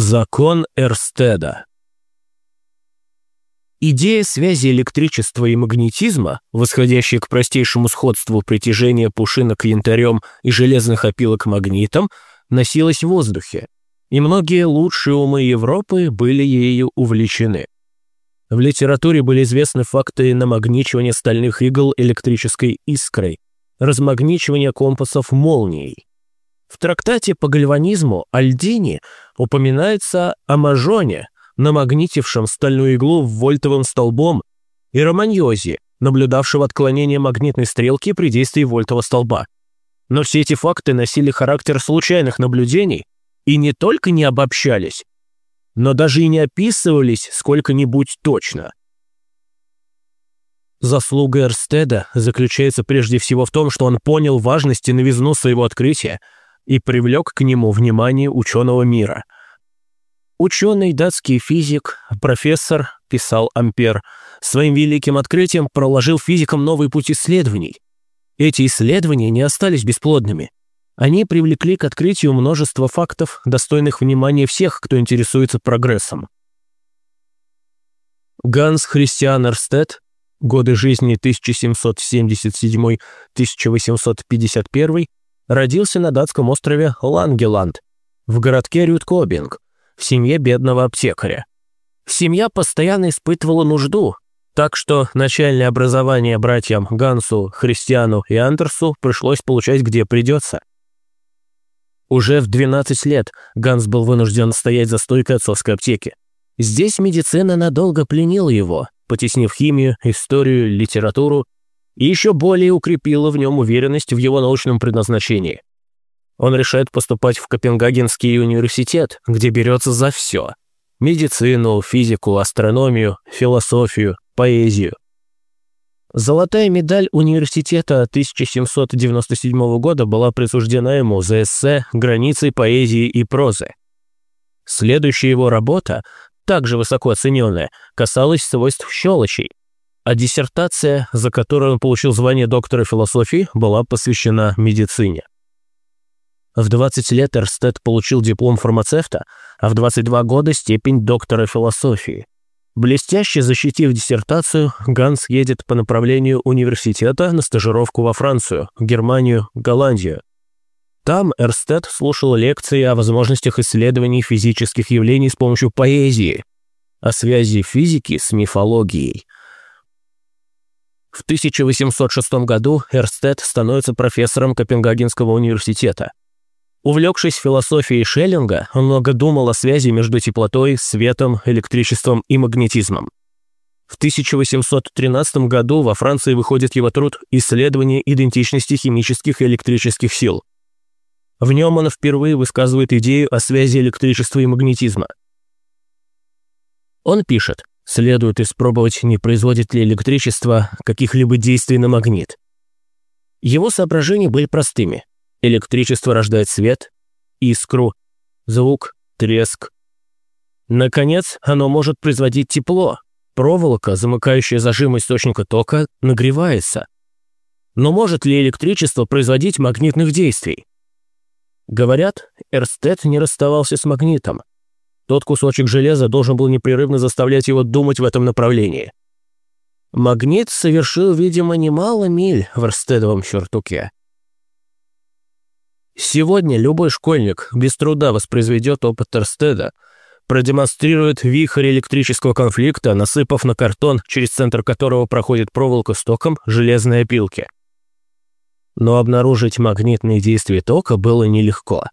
Закон Эрстеда Идея связи электричества и магнетизма, восходящая к простейшему сходству притяжения пушинок янтарем и железных опилок магнитом, носилась в воздухе, и многие лучшие умы Европы были ею увлечены. В литературе были известны факты намагничивания стальных игл электрической искрой, размагничивания компасов молнией. В трактате по гальванизму Альдини упоминается о мажоне, намагнитившем стальную иглу вольтовым столбом, и романьозе, наблюдавшего отклонение магнитной стрелки при действии вольтового столба. Но все эти факты носили характер случайных наблюдений и не только не обобщались, но даже и не описывались сколько-нибудь точно. Заслуга Эрстеда заключается прежде всего в том, что он понял важность и новизну своего открытия и привлек к нему внимание ученого мира – Ученый датский физик, профессор, писал Ампер, своим великим открытием проложил физикам новый путь исследований. Эти исследования не остались бесплодными. Они привлекли к открытию множество фактов, достойных внимания всех, кто интересуется прогрессом. Ганс Христиан Эрстед, годы жизни 1777-1851, родился на датском острове Лангеланд, в городке Рюткобинг, в семье бедного аптекаря. Семья постоянно испытывала нужду, так что начальное образование братьям Гансу, Христиану и Андерсу пришлось получать где придется. Уже в 12 лет Ганс был вынужден стоять за стойкой отцовской аптеки. Здесь медицина надолго пленила его, потеснив химию, историю, литературу, и еще более укрепила в нем уверенность в его научном предназначении. Он решает поступать в Копенгагенский университет, где берется за все. Медицину, физику, астрономию, философию, поэзию. Золотая медаль университета 1797 года была присуждена ему за эссе «Границы поэзии и прозы». Следующая его работа, также высоко оцененная, касалась свойств щелочей, а диссертация, за которую он получил звание доктора философии, была посвящена медицине. В 20 лет Эрстед получил диплом фармацевта, а в 22 года степень доктора философии. Блестяще защитив диссертацию, Ганс едет по направлению университета на стажировку во Францию, Германию, Голландию. Там Эрстед слушал лекции о возможностях исследований физических явлений с помощью поэзии, о связи физики с мифологией. В 1806 году Эрстед становится профессором Копенгагенского университета. Увлекшись философией Шеллинга, он много думал о связи между теплотой, светом, электричеством и магнетизмом. В 1813 году во Франции выходит его труд «Исследование идентичности химических и электрических сил». В нем он впервые высказывает идею о связи электричества и магнетизма. Он пишет, следует испробовать, не производит ли электричество каких-либо действий на магнит. Его соображения были простыми. Электричество рождает свет, искру, звук, треск. Наконец, оно может производить тепло. Проволока, замыкающая зажим источника тока, нагревается. Но может ли электричество производить магнитных действий? Говорят, Эрстед не расставался с магнитом. Тот кусочек железа должен был непрерывно заставлять его думать в этом направлении. Магнит совершил, видимо, немало миль в Эрстедовом сюртуке. Сегодня любой школьник без труда воспроизведет опыт Эрстеда, продемонстрирует вихрь электрического конфликта, насыпав на картон, через центр которого проходит проволока с током, железные опилки. Но обнаружить магнитные действия тока было нелегко.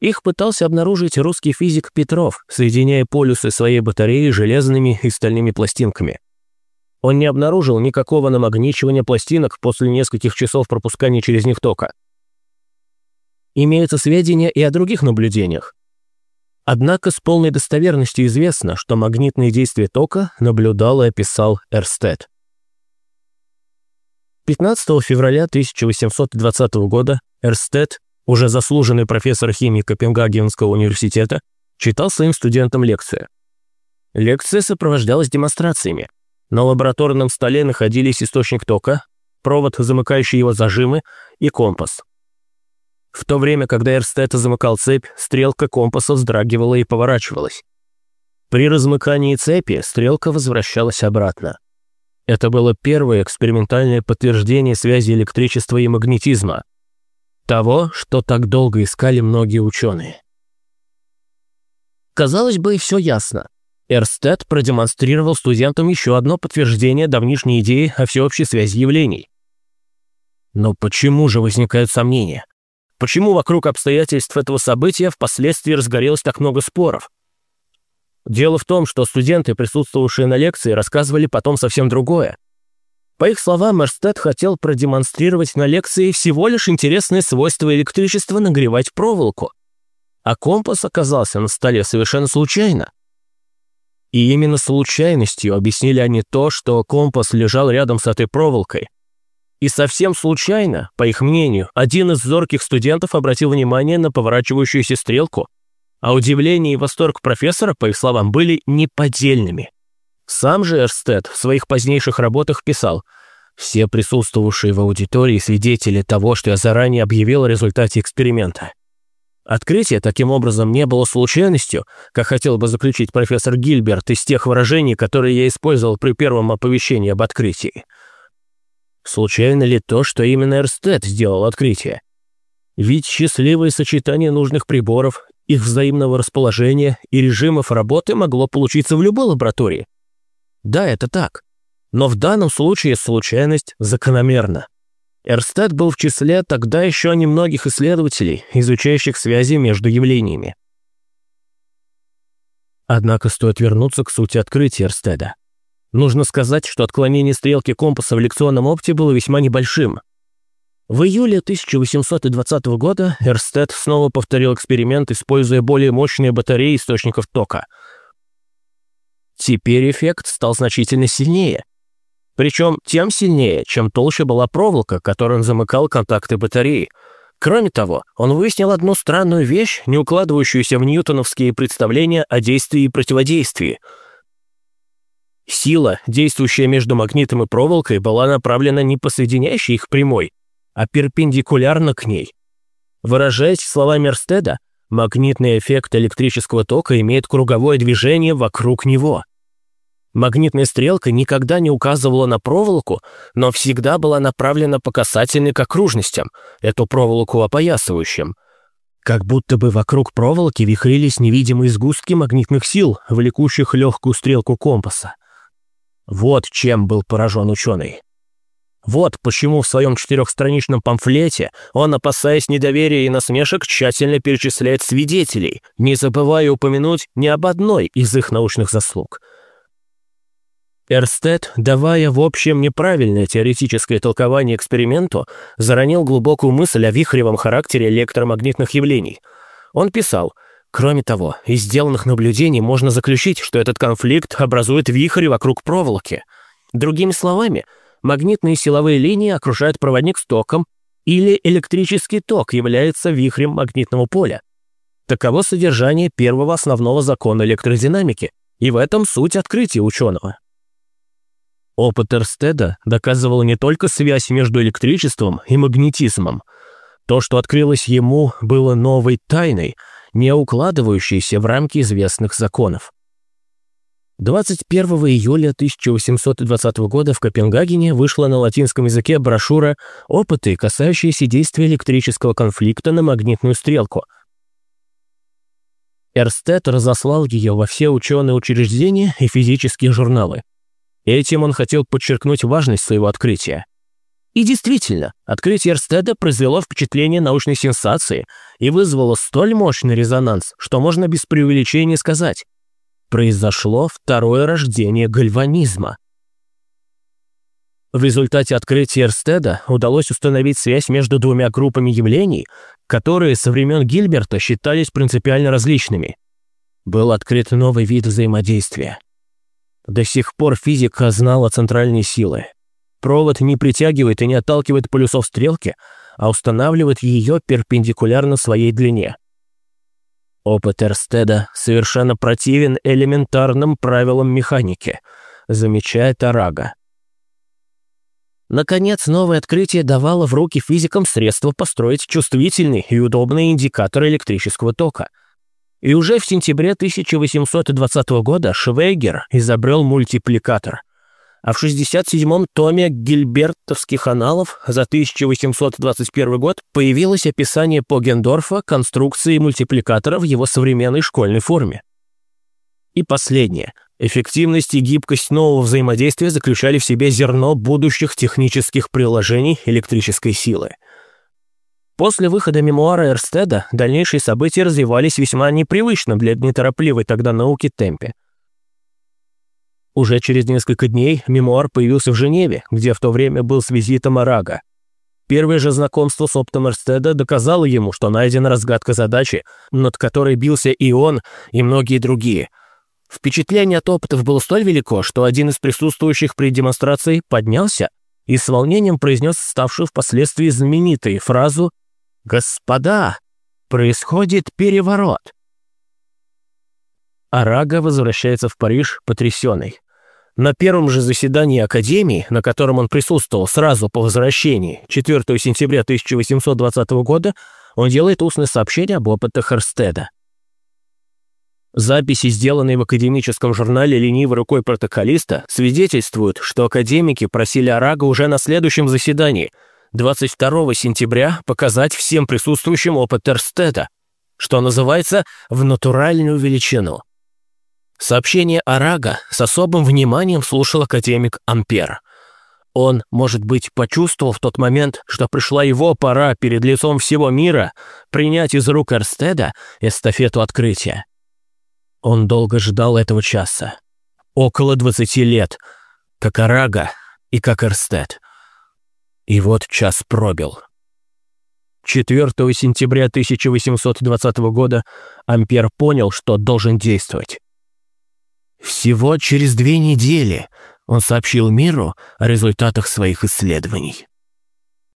Их пытался обнаружить русский физик Петров, соединяя полюсы своей батареи железными и стальными пластинками. Он не обнаружил никакого намагничивания пластинок после нескольких часов пропускания через них тока имеются сведения и о других наблюдениях. Однако с полной достоверностью известно, что магнитные действия тока наблюдал и описал Эрстед. 15 февраля 1820 года Эрстед, уже заслуженный профессор химии Копенгагенского университета, читал своим студентам лекцию. Лекция сопровождалась демонстрациями. На лабораторном столе находились источник тока, провод, замыкающий его зажимы, и компас. В то время, когда Эрстед замыкал цепь, стрелка компаса вздрагивала и поворачивалась. При размыкании цепи стрелка возвращалась обратно. Это было первое экспериментальное подтверждение связи электричества и магнетизма. Того, что так долго искали многие ученые. Казалось бы, и все ясно. Эрстед продемонстрировал студентам еще одно подтверждение давнишней идеи о всеобщей связи явлений. Но почему же возникают сомнения? Почему вокруг обстоятельств этого события впоследствии разгорелось так много споров? Дело в том, что студенты, присутствовавшие на лекции, рассказывали потом совсем другое. По их словам, Эрстед хотел продемонстрировать на лекции всего лишь интересное свойство электричества нагревать проволоку. А компас оказался на столе совершенно случайно. И именно случайностью объяснили они то, что компас лежал рядом с этой проволокой. И совсем случайно, по их мнению, один из зорких студентов обратил внимание на поворачивающуюся стрелку, а удивление и восторг профессора, по их словам, были неподдельными. Сам же Эрстед в своих позднейших работах писал «Все присутствовавшие в аудитории свидетели того, что я заранее объявил о результате эксперимента. Открытие таким образом не было случайностью, как хотел бы заключить профессор Гильберт из тех выражений, которые я использовал при первом оповещении об открытии. Случайно ли то, что именно Эрстед сделал открытие? Ведь счастливое сочетание нужных приборов, их взаимного расположения и режимов работы могло получиться в любой лаборатории. Да, это так. Но в данном случае случайность закономерна. Эрстед был в числе тогда еще немногих исследователей, изучающих связи между явлениями. Однако стоит вернуться к сути открытия Эрстеда. Нужно сказать, что отклонение стрелки компаса в лекционном опте было весьма небольшим. В июле 1820 года Эрстед снова повторил эксперимент, используя более мощные батареи источников тока. Теперь эффект стал значительно сильнее – причем тем сильнее, чем толще была проволока, которой он замыкал контакты батареи. Кроме того, он выяснил одну странную вещь, не укладывающуюся в ньютоновские представления о действии и противодействии. Сила, действующая между магнитом и проволокой, была направлена не по соединяющей их прямой, а перпендикулярно к ней. Выражаясь словами Мерстеда, магнитный эффект электрического тока имеет круговое движение вокруг него – Магнитная стрелка никогда не указывала на проволоку, но всегда была направлена по касательной к окружностям, эту проволоку опоясывающим. Как будто бы вокруг проволоки вихрились невидимые сгустки магнитных сил, влекущих легкую стрелку компаса. Вот чем был поражен ученый. Вот почему в своем четырехстраничном памфлете он, опасаясь недоверия и насмешек, тщательно перечисляет свидетелей, не забывая упомянуть ни об одной из их научных заслуг – Эрстед, давая в общем неправильное теоретическое толкование эксперименту, заронил глубокую мысль о вихревом характере электромагнитных явлений. Он писал, кроме того, из сделанных наблюдений можно заключить, что этот конфликт образует вихрь вокруг проволоки. Другими словами, магнитные силовые линии окружают проводник с током, или электрический ток является вихрем магнитного поля. Таково содержание первого основного закона электродинамики, и в этом суть открытия ученого. Опыт Эрстеда доказывал не только связь между электричеством и магнетизмом. То, что открылось ему, было новой тайной, не укладывающейся в рамки известных законов. 21 июля 1820 года в Копенгагене вышла на латинском языке брошюра «Опыты, касающиеся действия электрического конфликта на магнитную стрелку». Эрстед разослал ее во все ученые учреждения и физические журналы. Этим он хотел подчеркнуть важность своего открытия. И действительно, открытие Эрстеда произвело впечатление научной сенсации и вызвало столь мощный резонанс, что можно без преувеличения сказать «произошло второе рождение гальванизма». В результате открытия Эрстеда удалось установить связь между двумя группами явлений, которые со времен Гильберта считались принципиально различными. Был открыт новый вид взаимодействия. До сих пор физика знала центральные силы. Провод не притягивает и не отталкивает полюсов стрелки, а устанавливает ее перпендикулярно своей длине. Опыт Эрстеда совершенно противен элементарным правилам механики, замечает Арага. Наконец, новое открытие давало в руки физикам средства построить чувствительный и удобный индикатор электрического тока. И уже в сентябре 1820 года Швейгер изобрел мультипликатор. А в 67-м томе Гильбертовских аналов за 1821 год появилось описание Погендорфа конструкции мультипликатора в его современной школьной форме. И последнее – Эффективность и гибкость нового взаимодействия заключали в себе зерно будущих технических приложений электрической силы. После выхода мемуара Эрстеда дальнейшие события развивались весьма непривычно для неторопливой тогда науки темпе. Уже через несколько дней мемуар появился в Женеве, где в то время был с визитом Арага. Первое же знакомство с оптом Эрстеда доказало ему, что найдена разгадка задачи, над которой бился и он, и многие другие – Впечатление от опытов было столь велико, что один из присутствующих при демонстрации поднялся и с волнением произнес ставшую впоследствии знаменитой фразу «Господа, происходит переворот». Арага возвращается в Париж потрясенный. На первом же заседании Академии, на котором он присутствовал сразу по возвращении, 4 сентября 1820 года, он делает устное сообщение об опытах Эрстеда. Записи, сделанные в академическом журнале ленивой рукой протоколиста, свидетельствуют, что академики просили Арага уже на следующем заседании, 22 сентября, показать всем присутствующим опыт Эрстеда, что называется, в натуральную величину. Сообщение Арага с особым вниманием слушал академик Ампер. Он, может быть, почувствовал в тот момент, что пришла его пора перед лицом всего мира принять из рук Эрстеда эстафету открытия. Он долго ждал этого часа. Около 20 лет, как Арага и как Эрстед. И вот час пробил. 4 сентября 1820 года Ампер понял, что должен действовать. Всего через две недели он сообщил миру о результатах своих исследований.